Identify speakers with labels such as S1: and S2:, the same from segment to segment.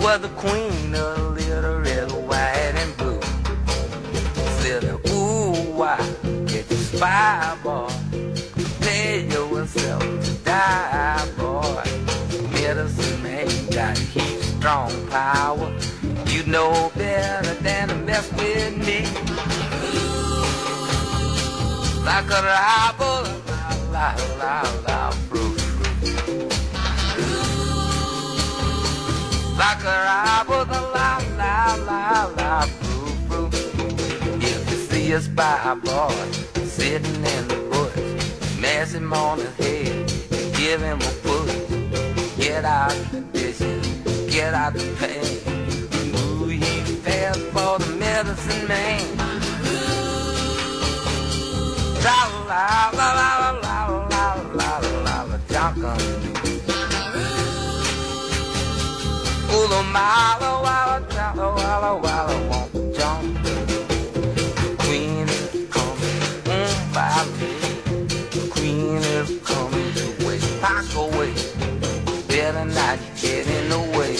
S1: was the queen of little red, white, and blue. Said, ooh, why get you spy, boy? Prepare yourself to die, boy. Medicine man got heat, strong power. You know better than to mess with me like a rival, la la la la, Like a rival, la la la la, proof, proof. If you see a spy boy sitting in the bush, mess him on his head, give him a push. Get out the dishes, get out the pain. Ooh, he fell for the medicine man. La la la la la la la la la la Junkin. The mile walla walla walla walla won't jump. Queen is coming mm, by me. Queen is coming to wait. Pack away. Better not get in the way.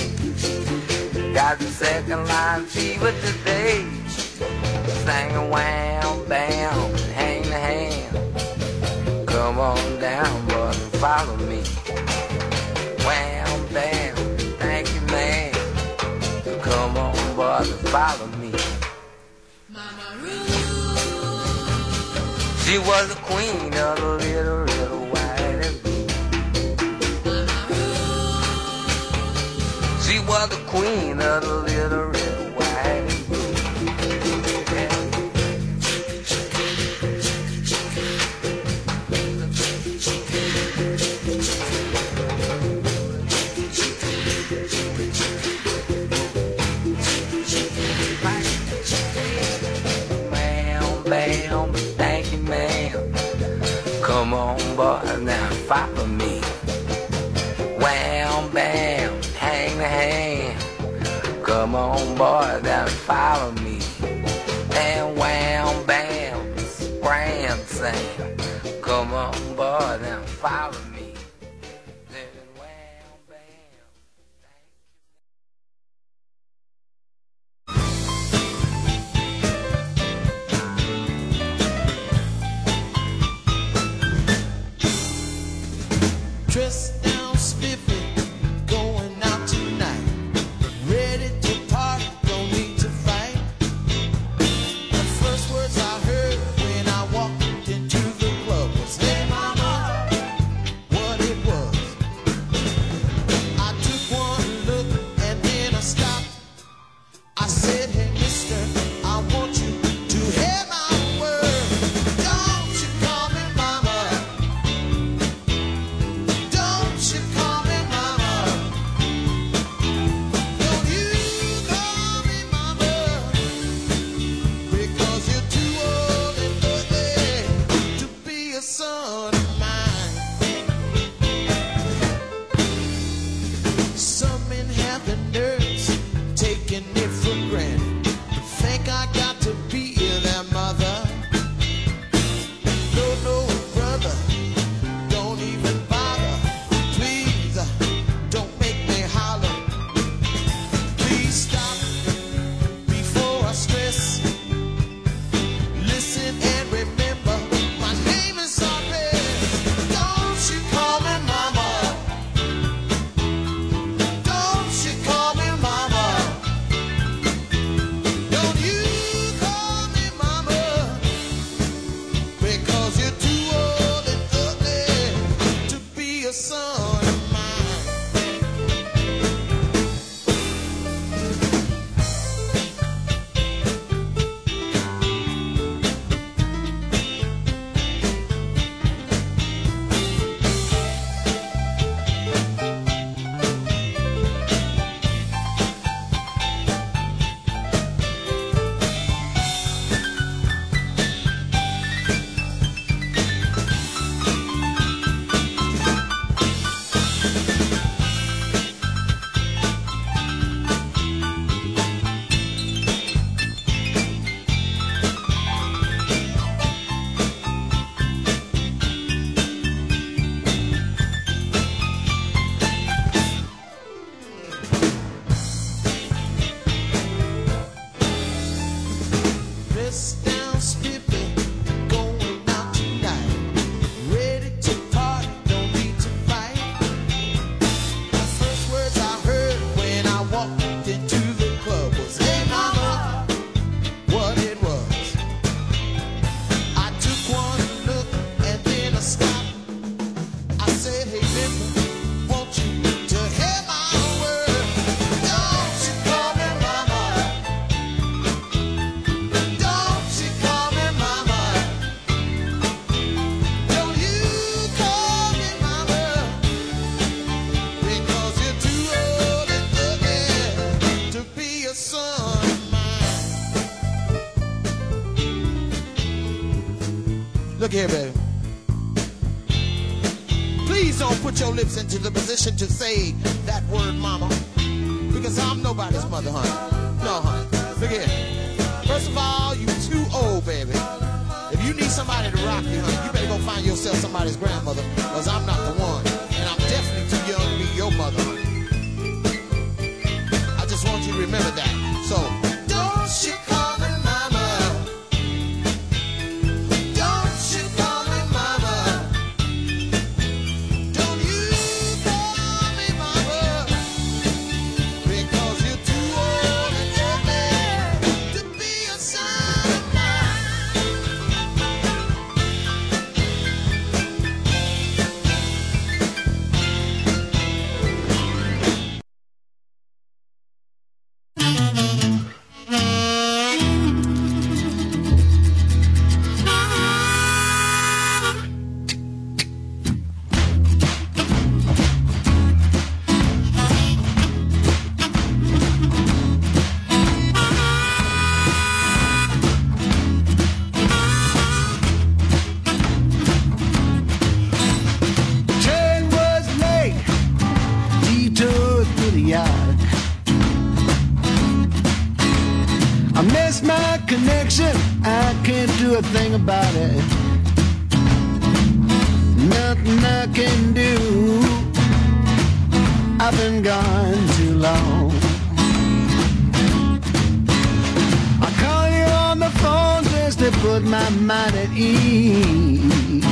S1: Got the second line fever today. Sing a wham bam, hang the hand. Come on down, brother, follow me. On, brother, follow me. She was the queen of the little, little white and blue. She was the queen of the little, Come on, boy, now follow me. Wham, bam, hang the hand. Come on, boy, now follow me. And wham, bam, scram, Sam. Come on, boy, now follow me.
S2: Can't do a thing about it. Nothing I can do, I've been gone too long. I call you on the phone just to put my mind at ease.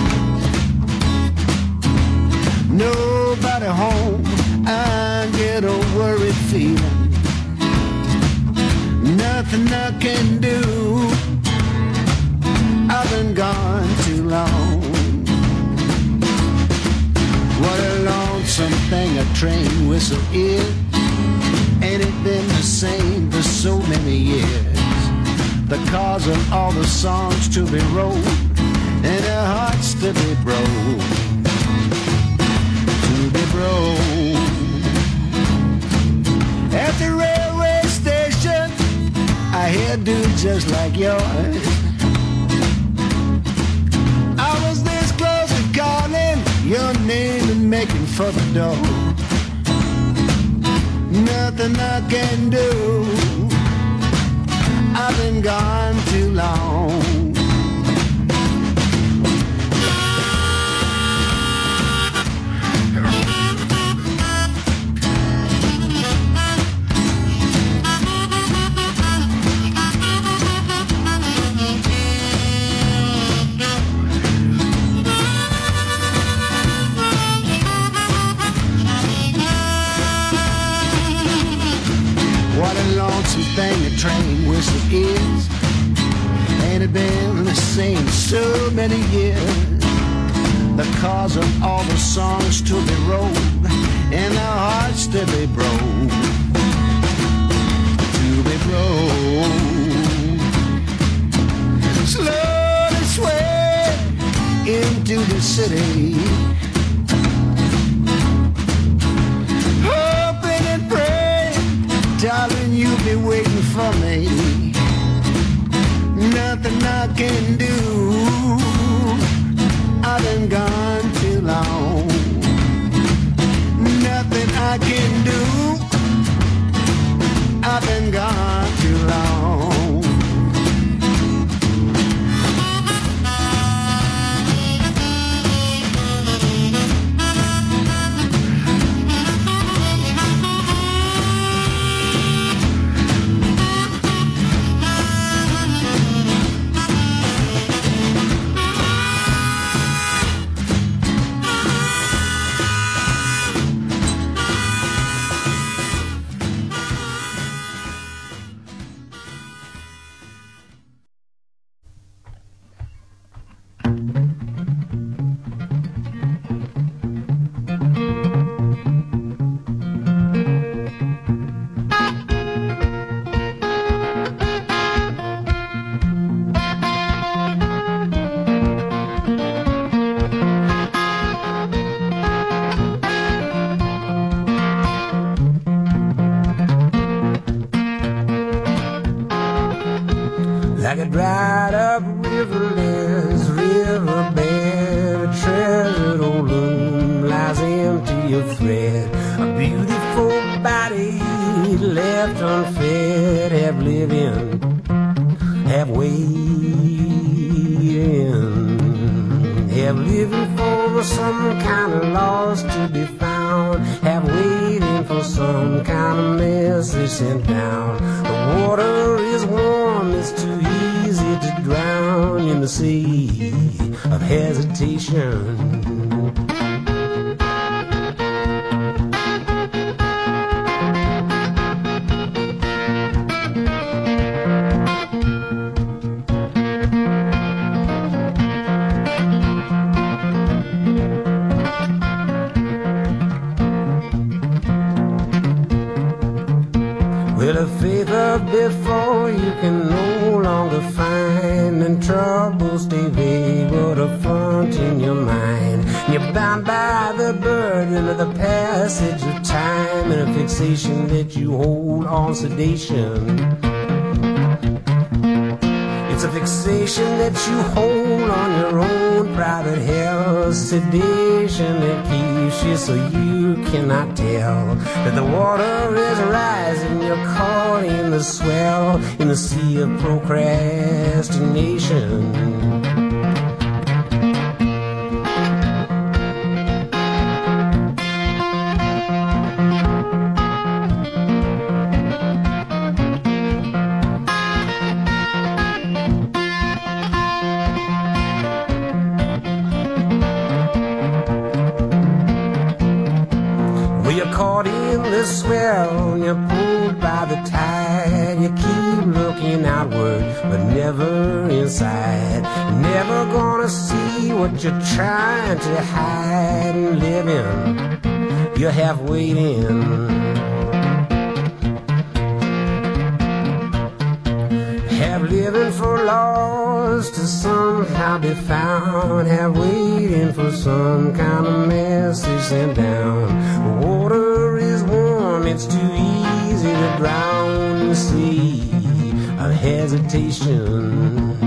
S2: Nobody home, I get a worried feeling. Nothing I can train whistle is. Ain't it been the same for so many years? The cause of all the songs to be wrote and the hearts to be broke to be broke. At the railway station, I hear dudes just like yours. I was this close to calling your name and making for the door. Nothing I can do. I've been gone too long. Train whistle is. Ain't it been the same so many years? The cause of all the songs to be wrote and the hearts to be broke. To be broke. Slowly sway into the city. hoping and praying, darling, you'll be waiting for me. Nothing I can do, I've been gone too long. Nothing I can do, I've been gone
S3: it's too easy to drown the sea of hesitation.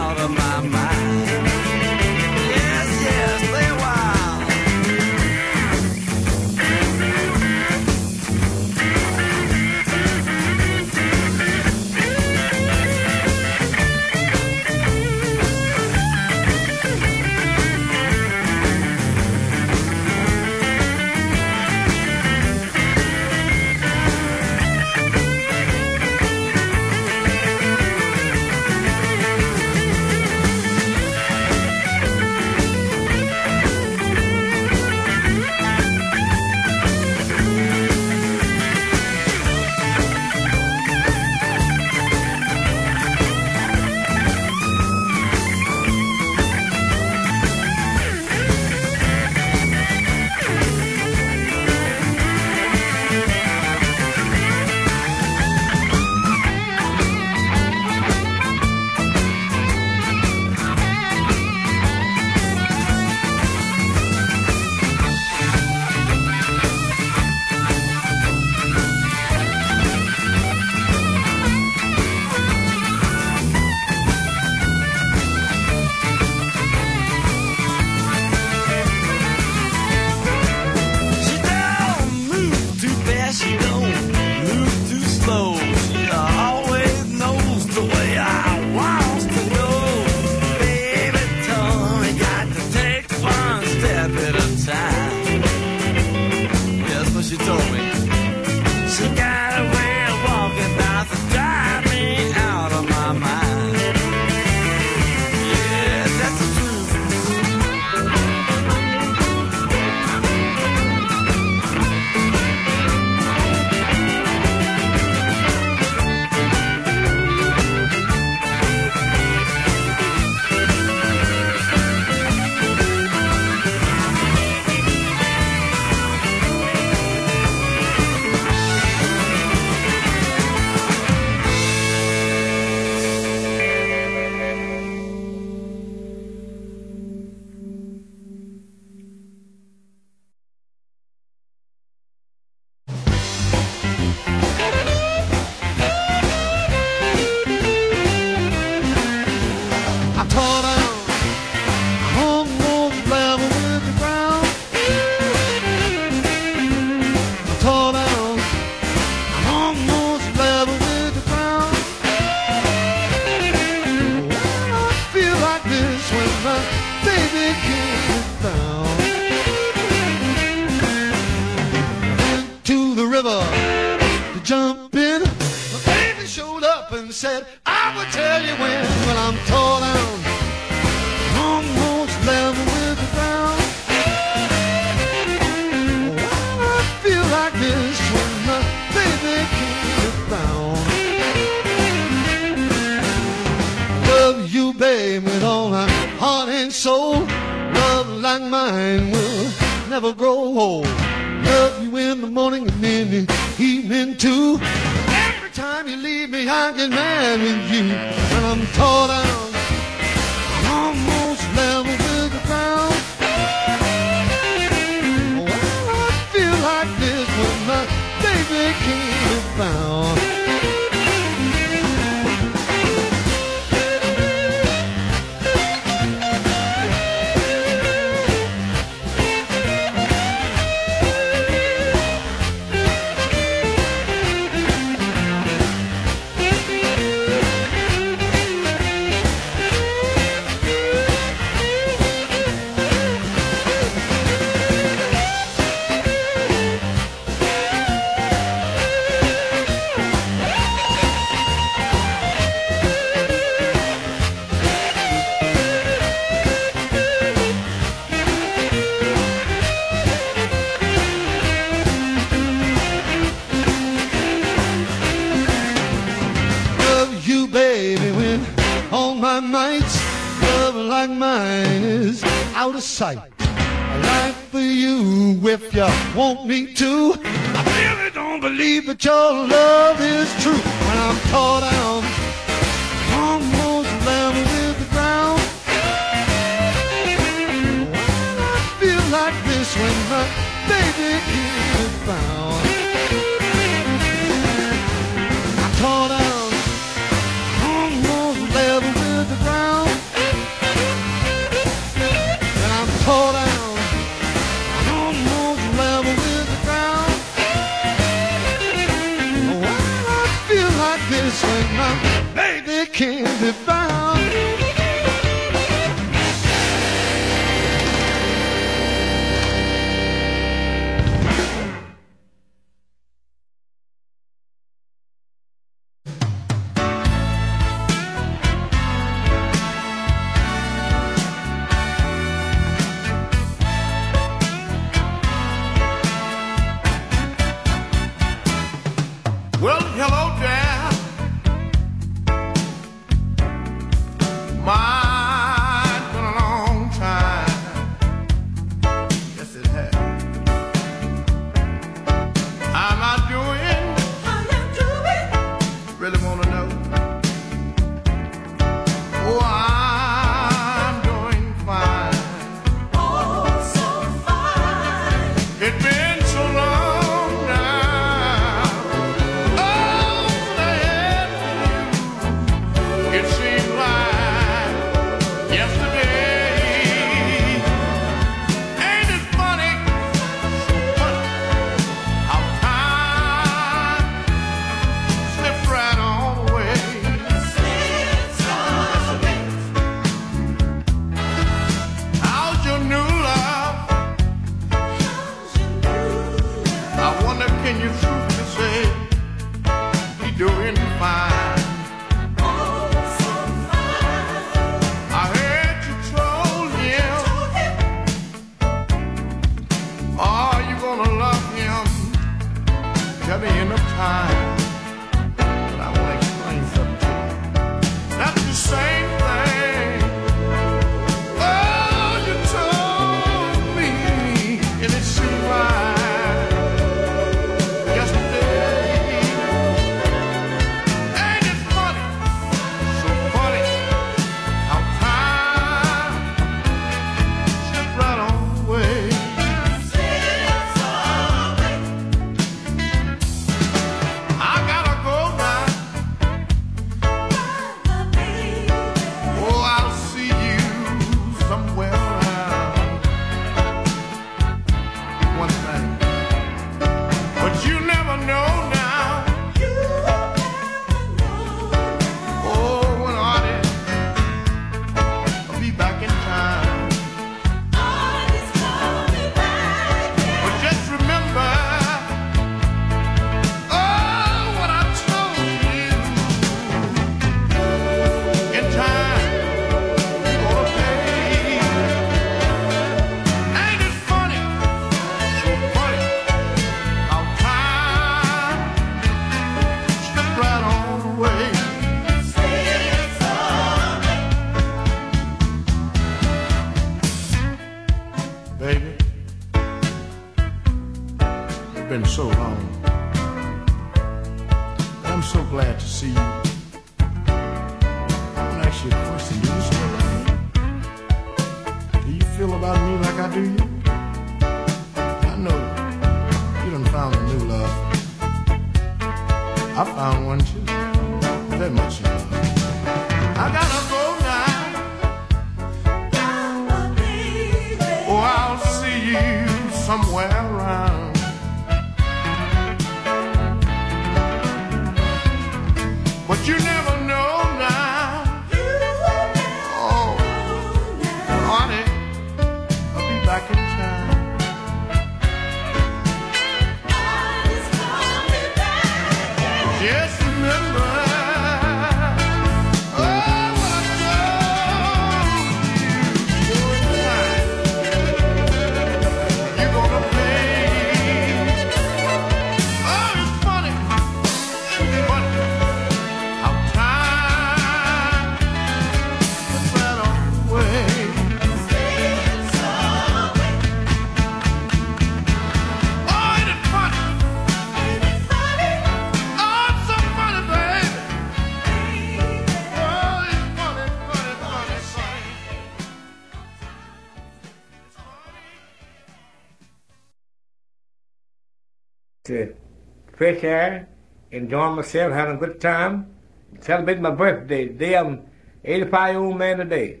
S4: Air, enjoying myself, having a good time, celebrating my birthday. Today I'm 85 year old man today.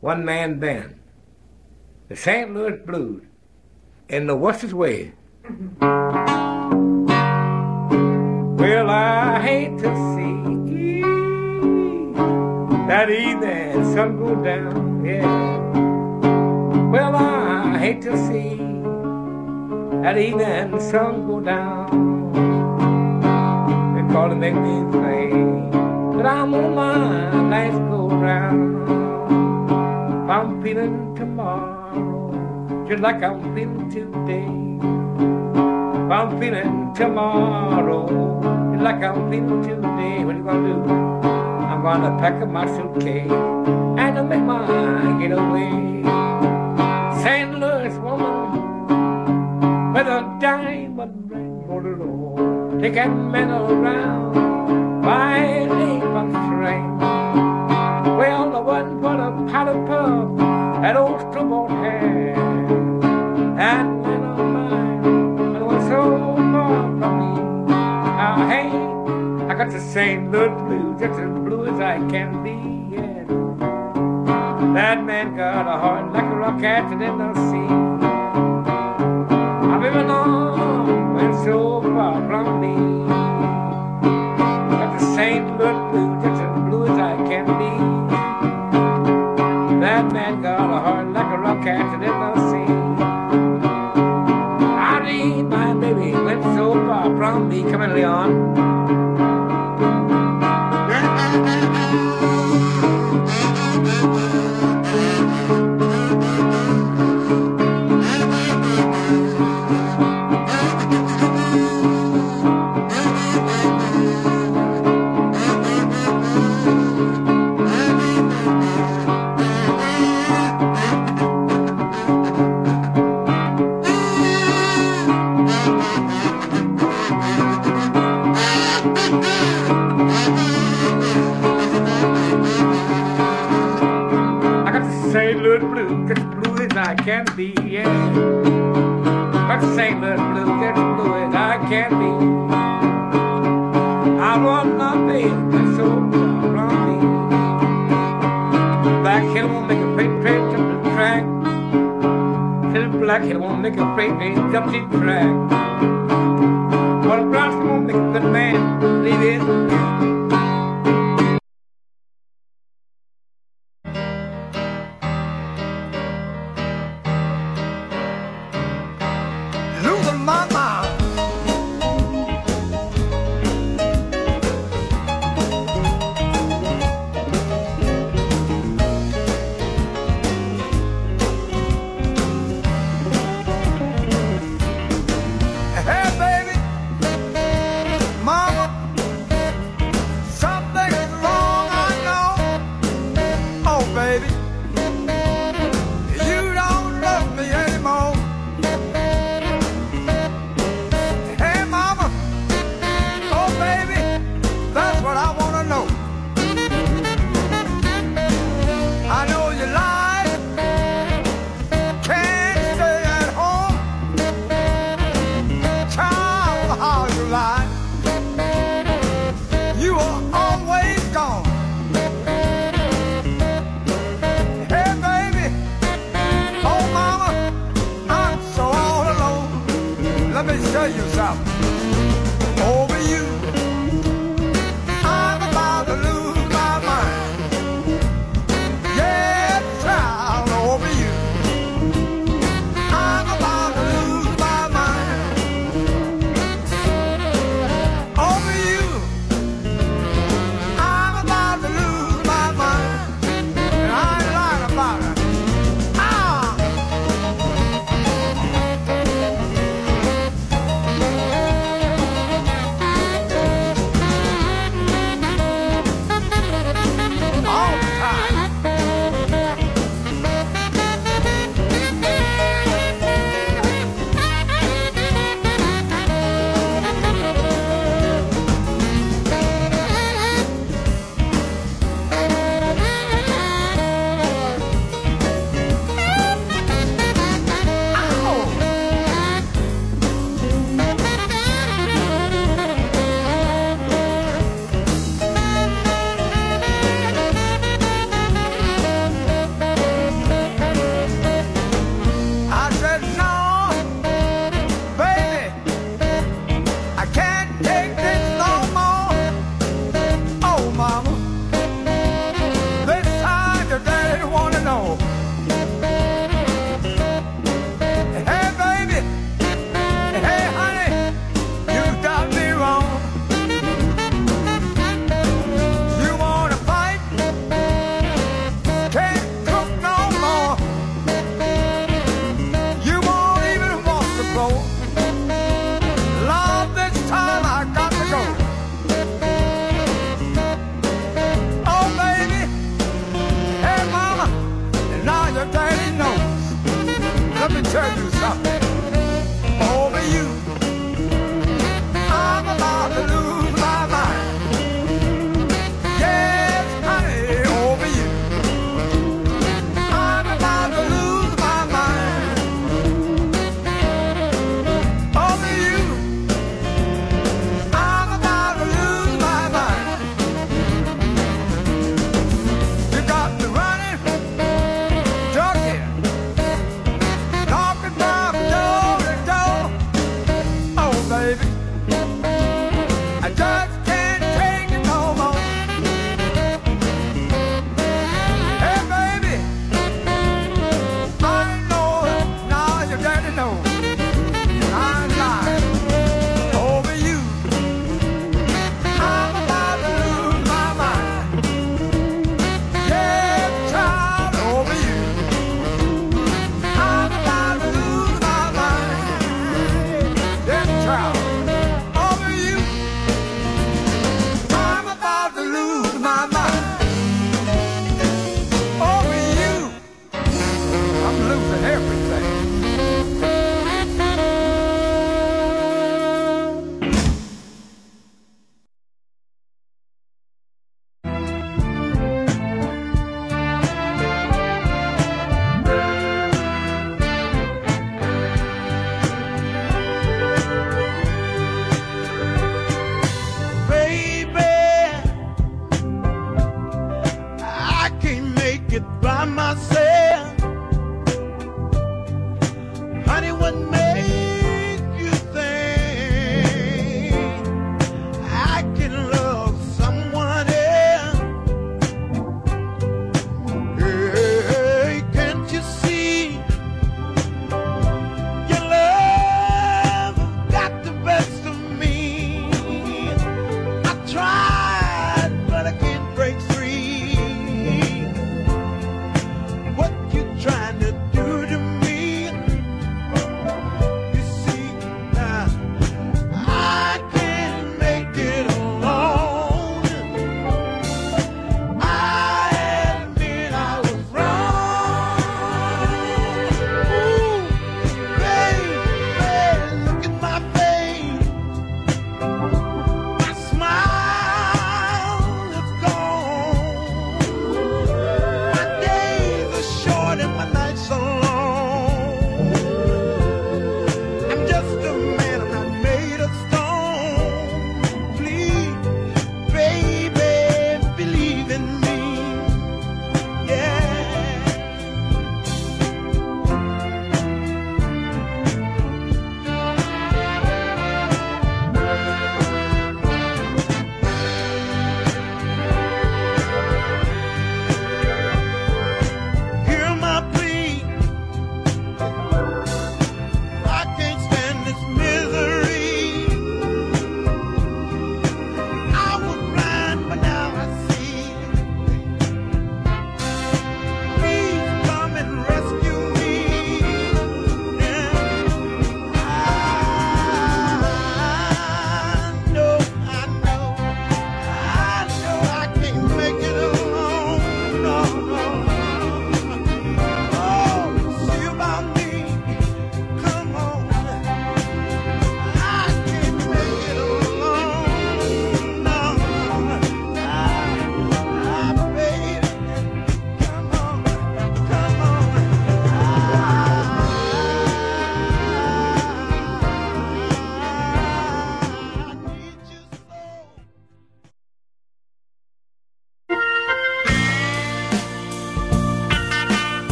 S4: One man band. The St. Louis Blues. In the worstest way. Well, I hate to see that evening sun go down, yeah. Well, I hate to see that evening sun go down. They call it make me think but I'm on my last go round. I'm feeling tomorrow just like I'm feeling today. I'm feeling tomorrow just like I'm feeling today. What you gonna do? I'm gonna pack up my suitcase and I'll make my getaway. St. Louis woman with a diamond ring for the Lord. Take get men around by a string. Well, I wasn't but a powder puff, that old stubborn hair. That man of mine, it was so far from me. Now, hey, I got the St. Louis blues, just as blue as I can be, yeah. That man got a heart like a rock captain in the sea. Been on, went so far from me. Got the St. Louis blue, just as blue as I can be. That man got a heart like
S5: freight train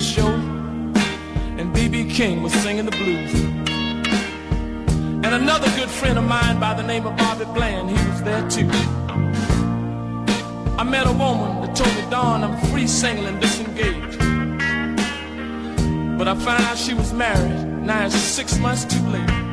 S6: Show, and B.B. King was singing the blues. And another good friend of mine by the name of Bobby Bland, he was there too. I met a woman that told me, Dawn, I'm free single and disengaged. But I found out she was married, now it's six months too late.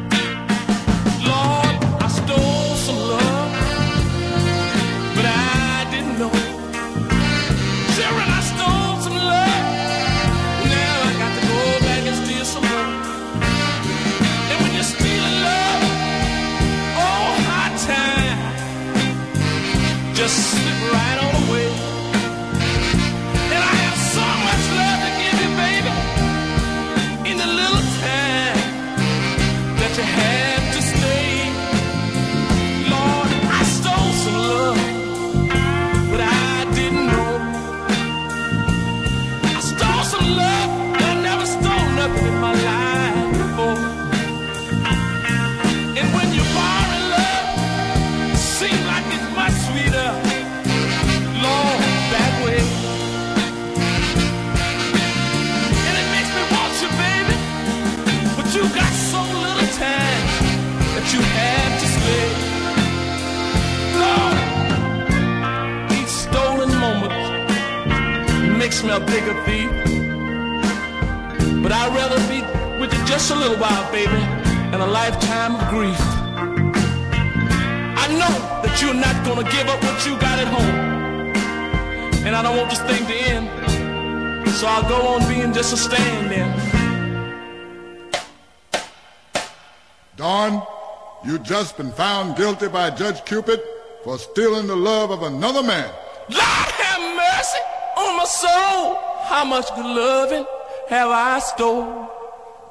S6: just
S7: been found guilty by Judge Cupid for stealing the love of another man.
S8: Lord have mercy on my soul. How much good loving have I stole?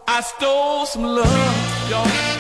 S8: I stole some love, y'all.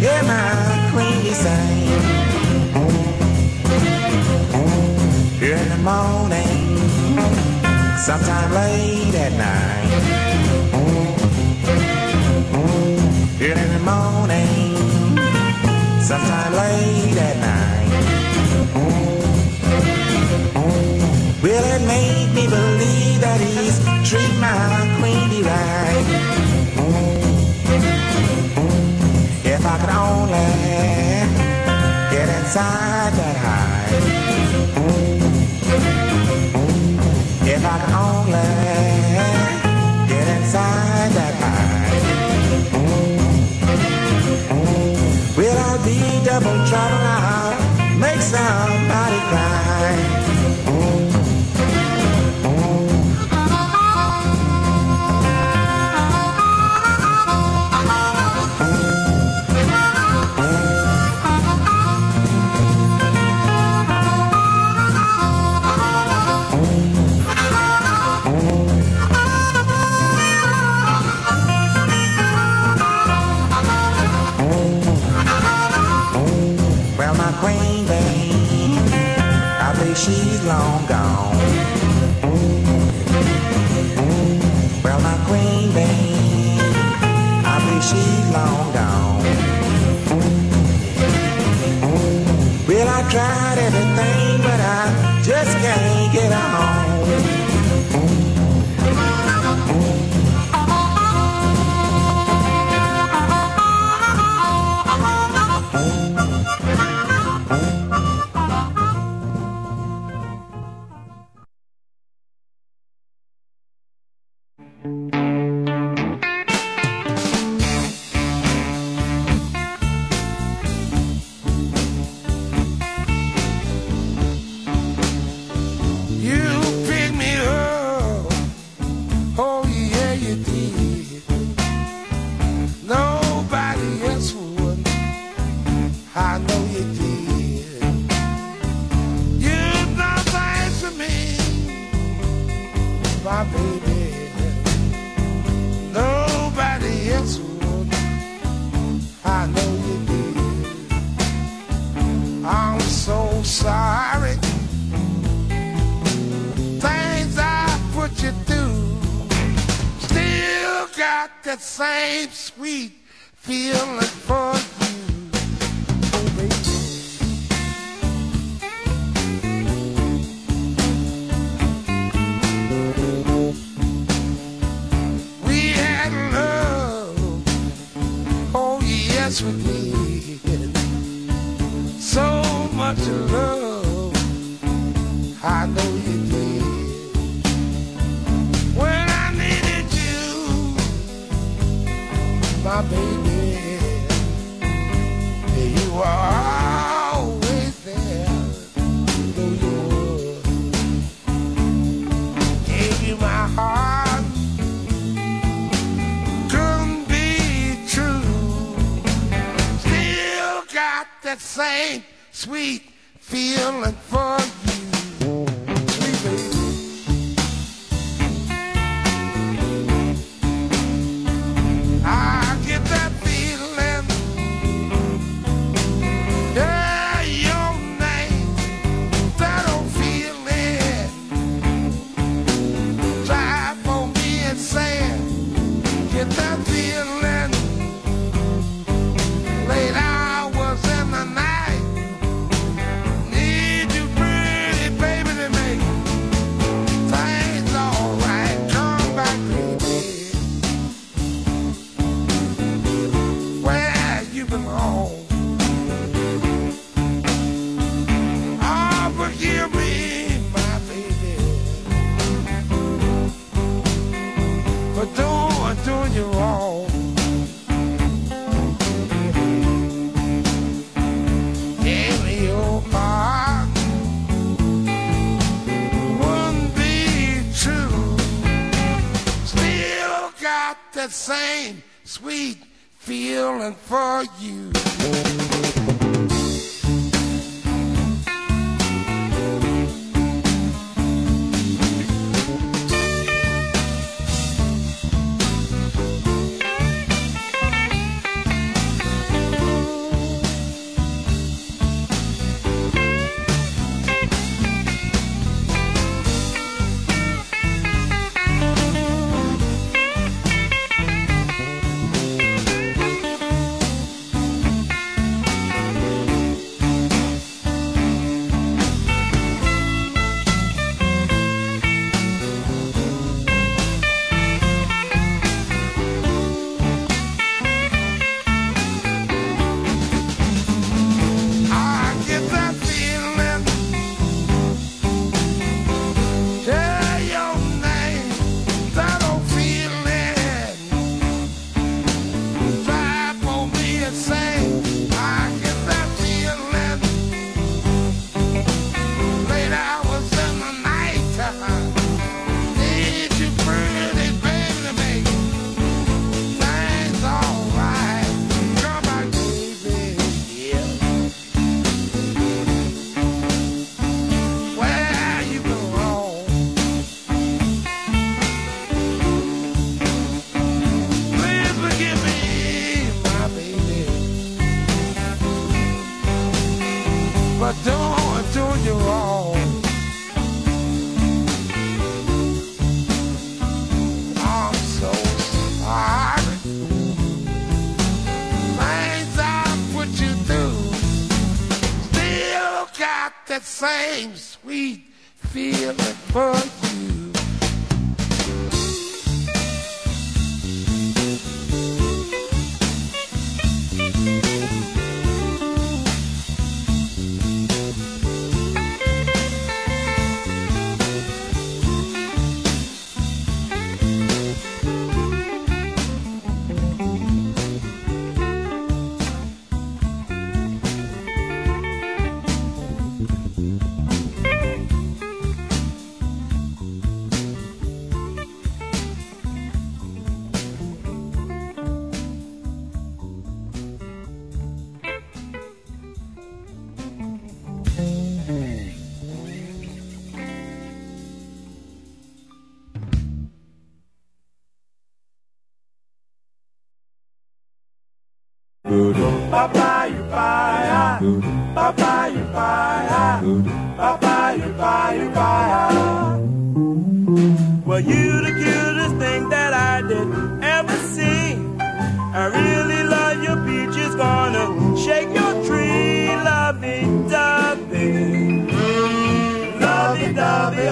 S8: you're
S9: my queen.
S10: Here in the morning, sometime late at night. Here in the morning, sometime late at night. It me believe that he's treat my queenie right? I could only get inside that high. If I could only get inside that high. Will I be double trouble? I'll make somebody cry. She's long gone. Well, my queen bee, I believe she's long gone. Well, I tried everything, but I just can't get her
S7: that same sweet feeling for my baby, you were always there. Though you were. Gave you my heart. Couldn't be true. Still got that same sweet feeling that same sweet feeling for you.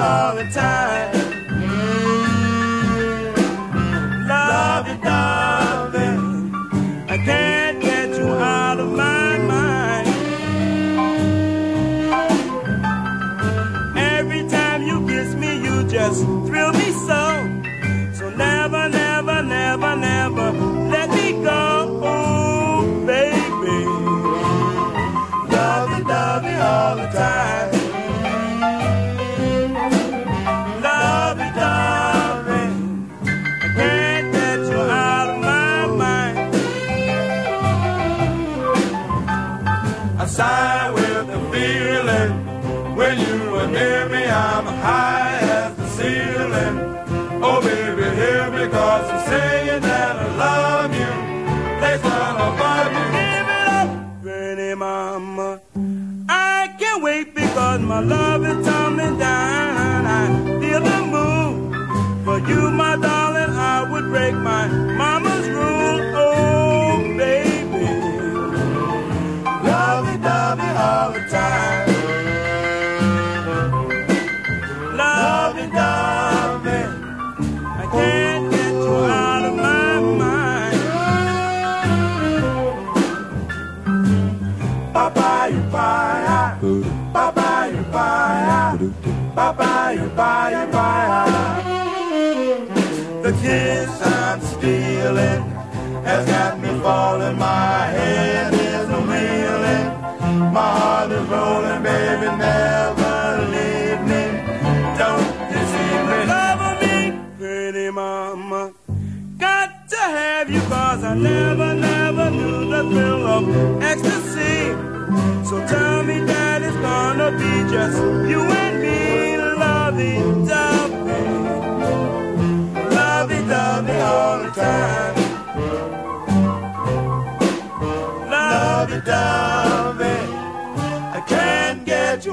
S11: all the time.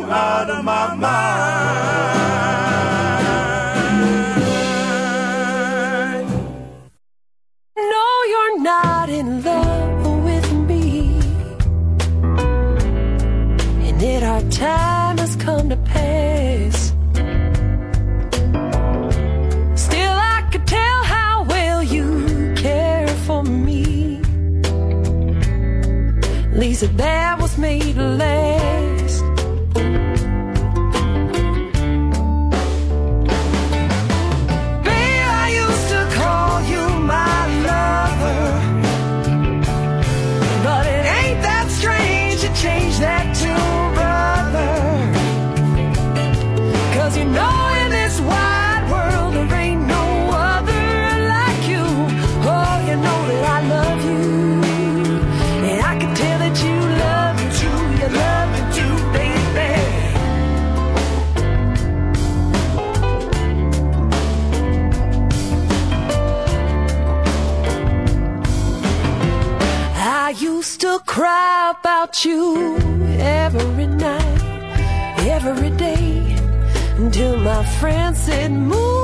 S11: out of my mind.
S12: No, you're not in love with me. And yet our time has come to pass. Still, I could tell how well you care for me. Lisa, that was made to last. Bye. about you every night, every day, until my friends said, Move.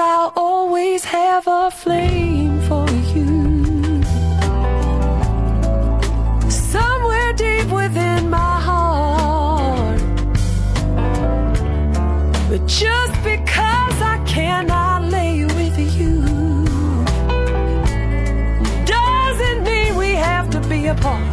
S12: I'll always have a flame for you. Somewhere deep within my heart. But just because I cannot lay with you doesn't mean we have to be apart.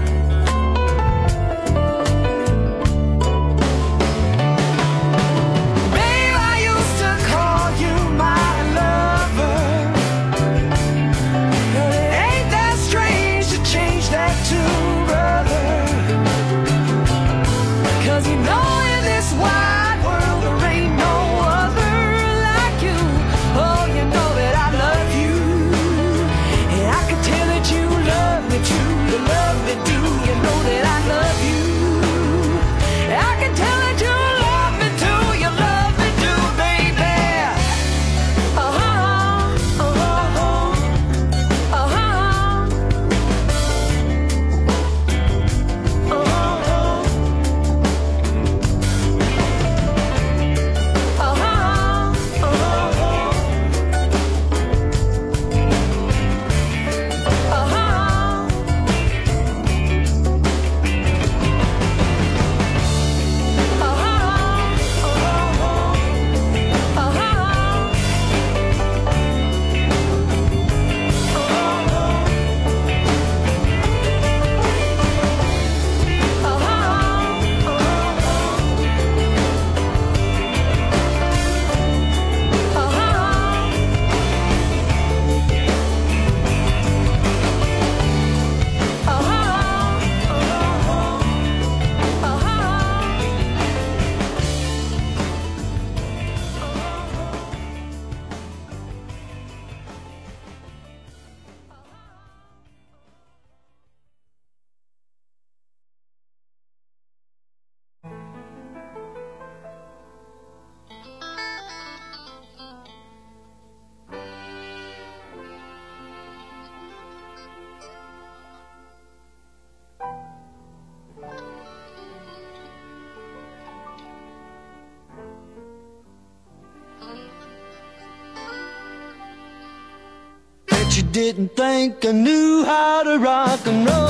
S13: didn't think I knew how to rock and roll.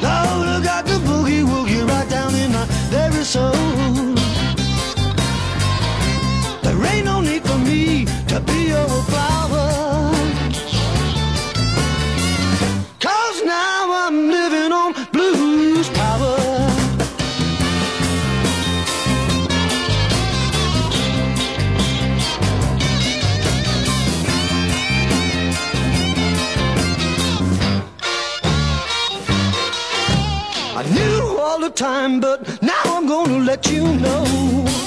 S13: Lord, I got the boogie woogie right down in my very soul. There ain't no need for me to be over. what you know.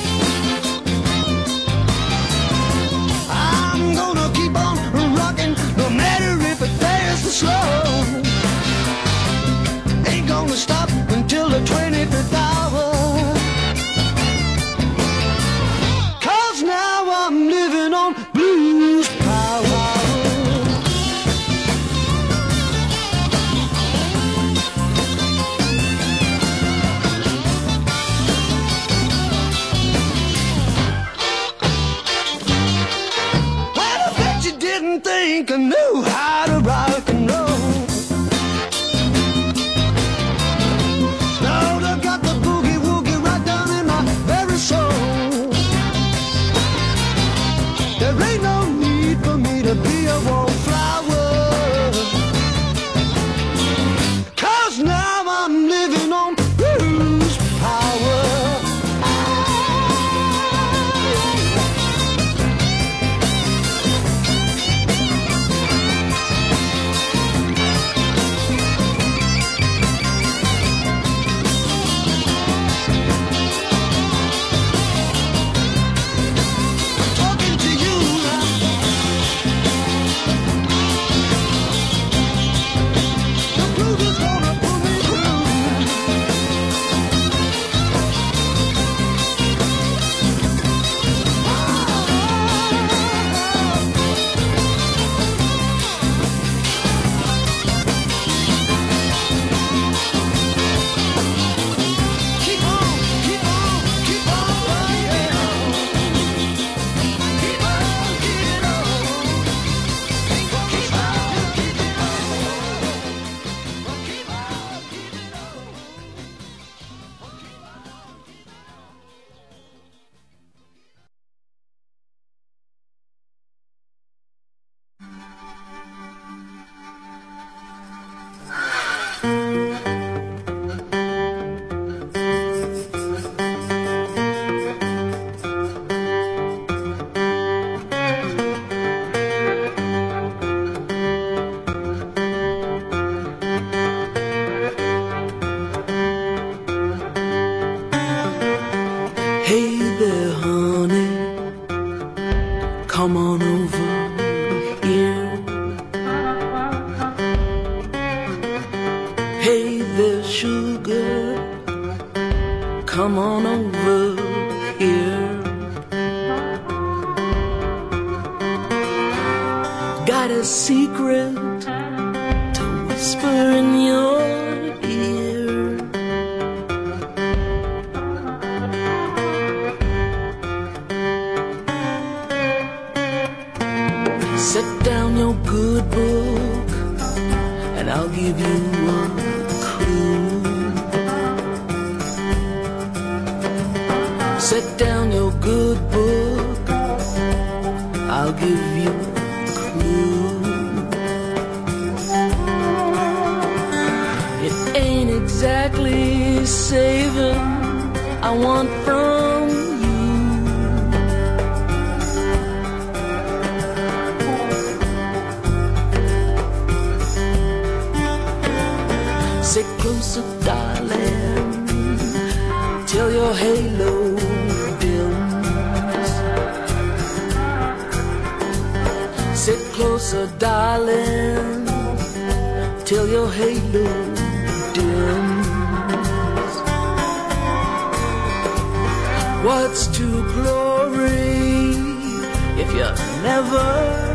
S14: give you. till your halo dims. What's to glory if you never?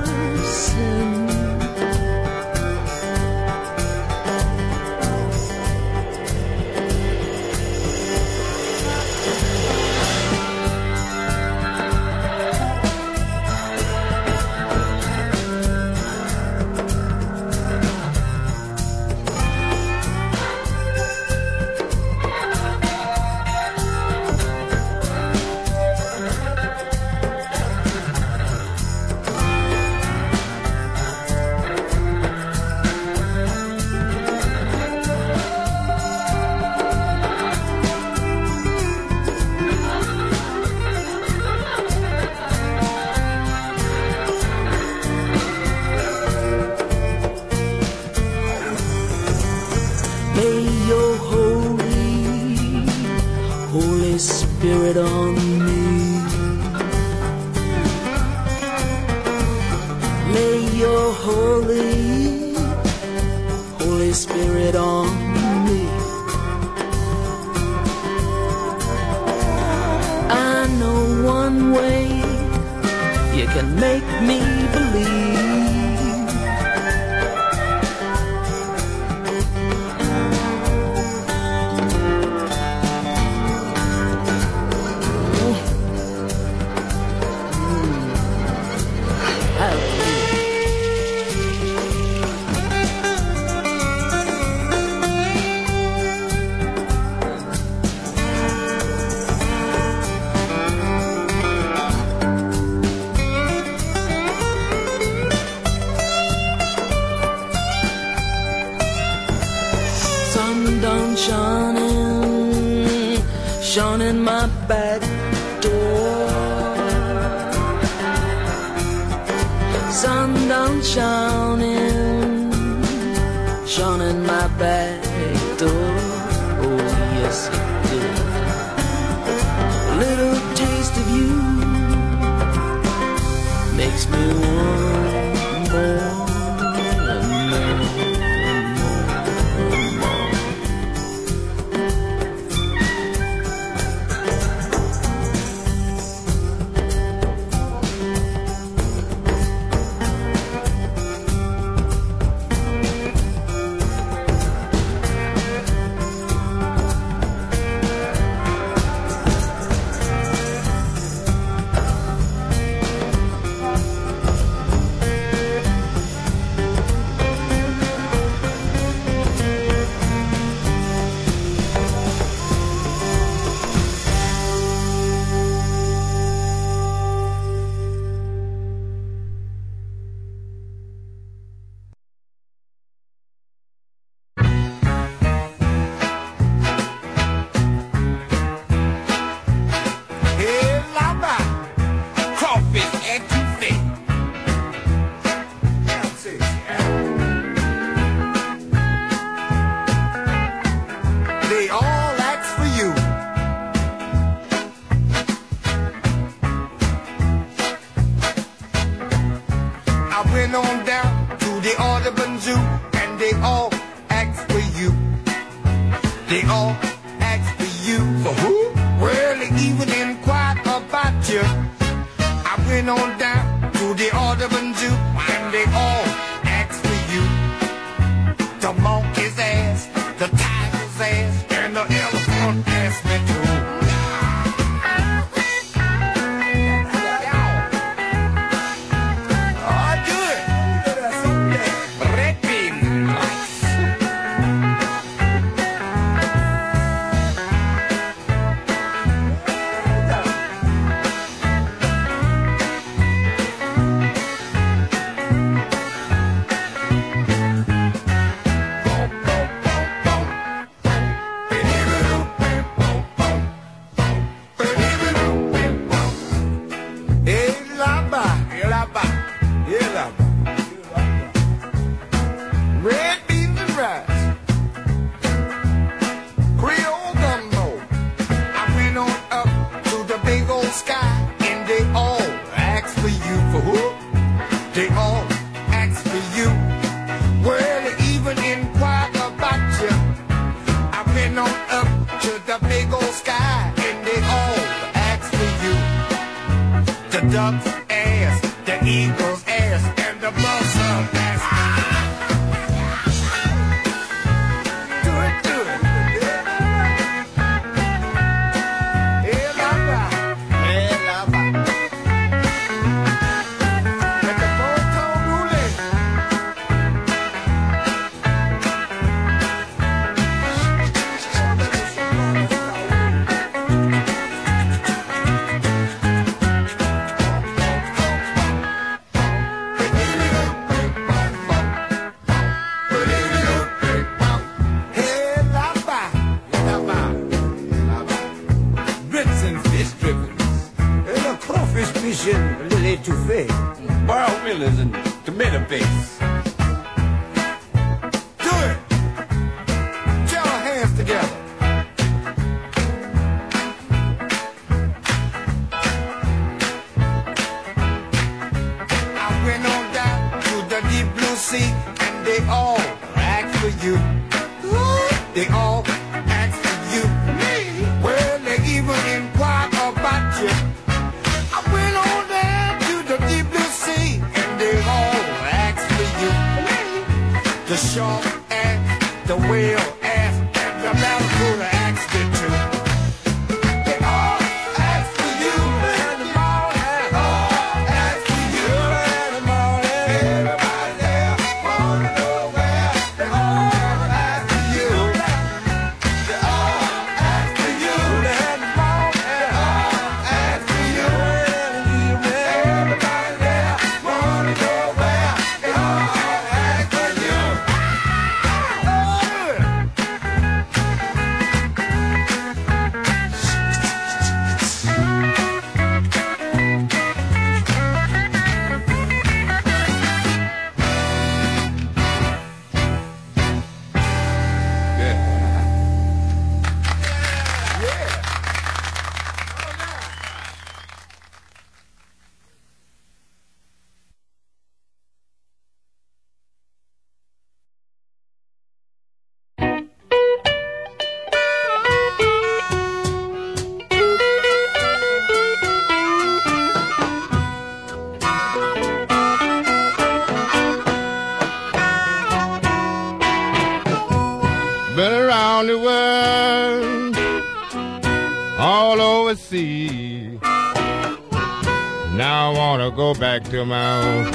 S14: back
S15: to
S16: my old,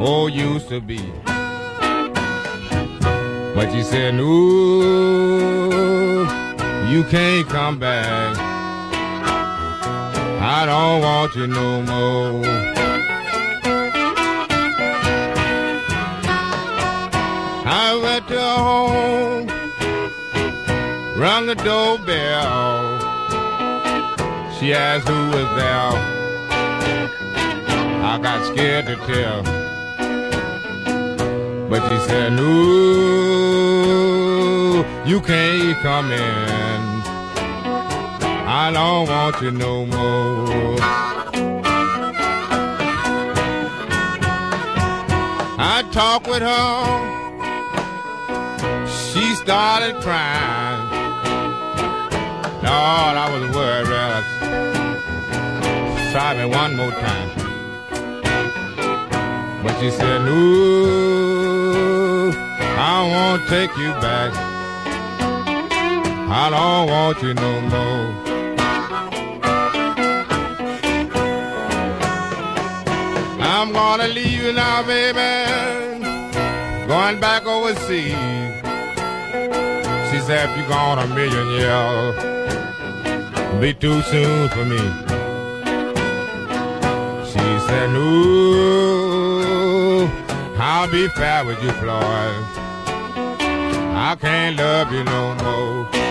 S16: old oh, used to be. But she said, "No, you can't come back. I don't want you no more." I went to home, rung the doorbell. She asked who was there. I got scared to tell. But she said, No, you can't come in. I don't want you no more. I talked with her. She started crying.
S17: Lord, I was worried. Try me one more time. But she said, no, I won't take you back. I don't want you no more. I'm gonna leave you now, baby. Going back overseas. She said, if you're gone a million years, be too soon for me. She said, no, I'll be fair with you, Floyd. I can't love you no more.